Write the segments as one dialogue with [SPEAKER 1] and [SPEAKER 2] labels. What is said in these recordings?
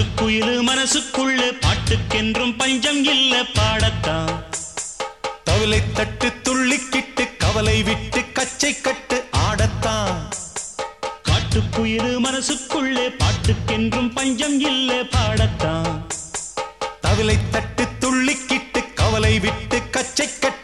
[SPEAKER 1] காட்டுக்குயிலு மனசுக்குள்ள பாட்டுக்கென்றும் பஞ்சம் இல்ல பாடத்தான்.
[SPEAKER 2] தவிலை தட்டு துள்ளிக்கிட்டு கவலை விட்டு கச்சை கட்டு ஆடத்தான்.
[SPEAKER 1] காட்டுக்குயிலு மனசுக்குள்ளே பாட்டுக்கென்றும் பஞ்சம் இல்ல பாடத்தான்.
[SPEAKER 2] தவிலை தட்டு துள்ளிக்கிட்டு கவலை விட்டு கச்சை கட்டு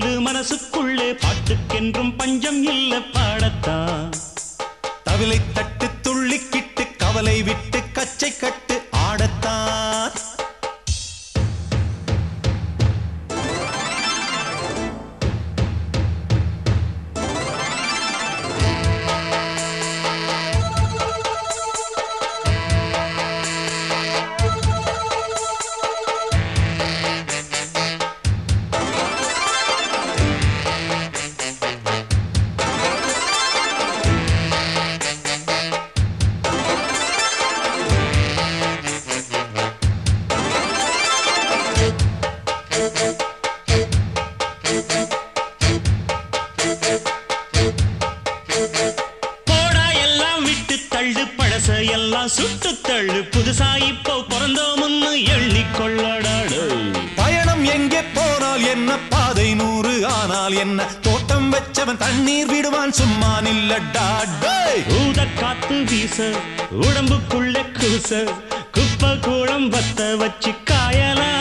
[SPEAKER 1] இது மனசுக்குள்ளே பாட்டுக்கென்றும் பஞ்சம் இல்ல பாடத்தான்
[SPEAKER 2] தவிலை தட்டு துள்ளிக்கிட்டு கவலை விட்டு கச்சை கட்டு
[SPEAKER 1] எல்லாம் சுட்டு தள்ளு. புதுசா இப்போ பிறந்தோம்னு எண்ணிக்கொள்ளடாடு.
[SPEAKER 2] பயணம் எங்கே போனால் என்ன? பாதை நூறு ஆனால் என்ன? தோட்டம் வச்சவன் தண்ணீர் விடுவான் சும்மா நில்லடா.
[SPEAKER 1] ஊத காத்து வீச உடம்புக்குள்ள கூச குப்பை கூடம் வத்த வச்சு காயலாம்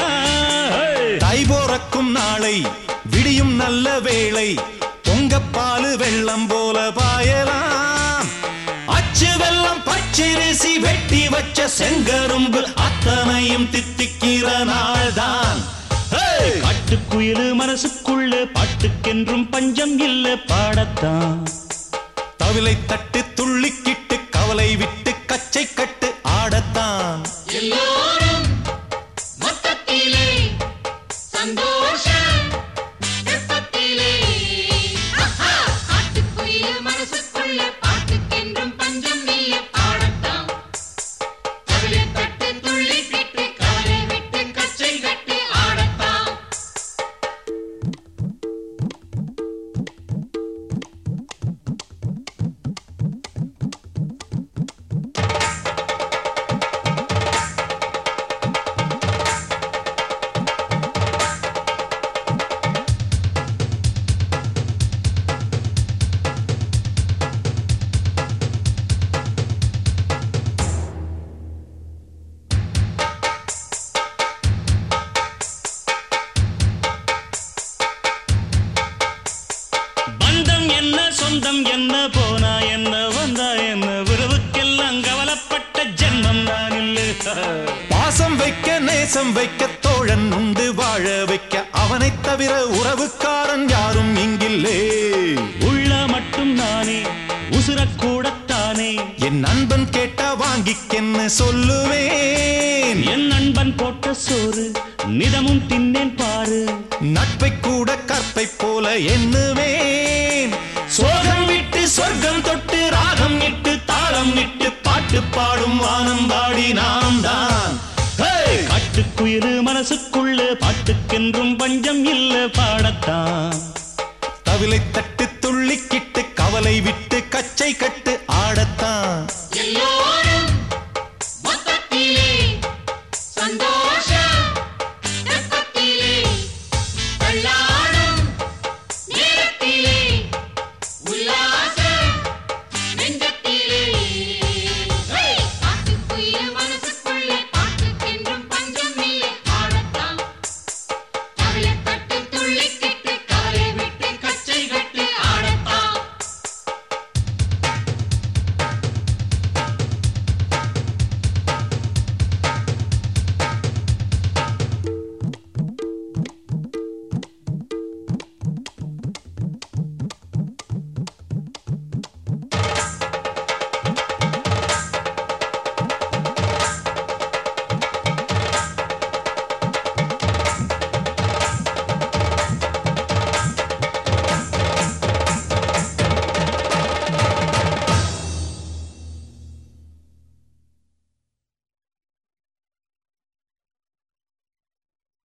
[SPEAKER 2] தை போறக்கும் நாளை விடியும் நல்ல வேளை பொங்கப்பாலு வெள்ளம் போல பச்சரிசி வெட்டி வச்ச செங்கரும்பு அத்தனையும் தித்திக்கிற நாள் தான்
[SPEAKER 1] காட்டுக்குயிலு மனசுக்குள்ள பாட்டுக்கென்றும் பஞ்சம் இல்ல பாடத்தான்.
[SPEAKER 2] தவிலை தட்டு துள்ளிக்கிட்டு கவலை விட்டு கச்சை கட்டு
[SPEAKER 1] சொந்தம் என்ன போனா என்ன வந்தா என்ன உறவுக்கெல்லாம் கவலைப்பட்ட ஜென்மம் நான் இல்லை.
[SPEAKER 2] பாசம் வைக்க நேசம் வைக்க தோழன் உண்டு வாழ வைக்க அவனைத் தவிர உறவுக்காரன் யாரும் இங்கில்லே.
[SPEAKER 1] உள்ள மட்டும் நானே உசுரக்கூடத்தானே
[SPEAKER 2] என் நண்பன் கேட்டா வாங்கிக்கென்னு சொல்லுவேன்?
[SPEAKER 1] என் நண்பன் போட்ட சோறு நிதமும் தின்னேன் பாரு.
[SPEAKER 2] நட்பை கூட கற்பை போல எண்ணுவேன். சோகம் விட்டு சொர்க்கம் தொட்டு ராகம் இட்டு தாளம் இட்டு பாட்டு பாடும் வானம் பாடி நாம் தான் ஹேய்!
[SPEAKER 1] மனசுக்குள்ள பாட்டுக்கென்றும் பஞ்சம் இல்ல பாடத்தான்
[SPEAKER 2] தவிலை தட்டு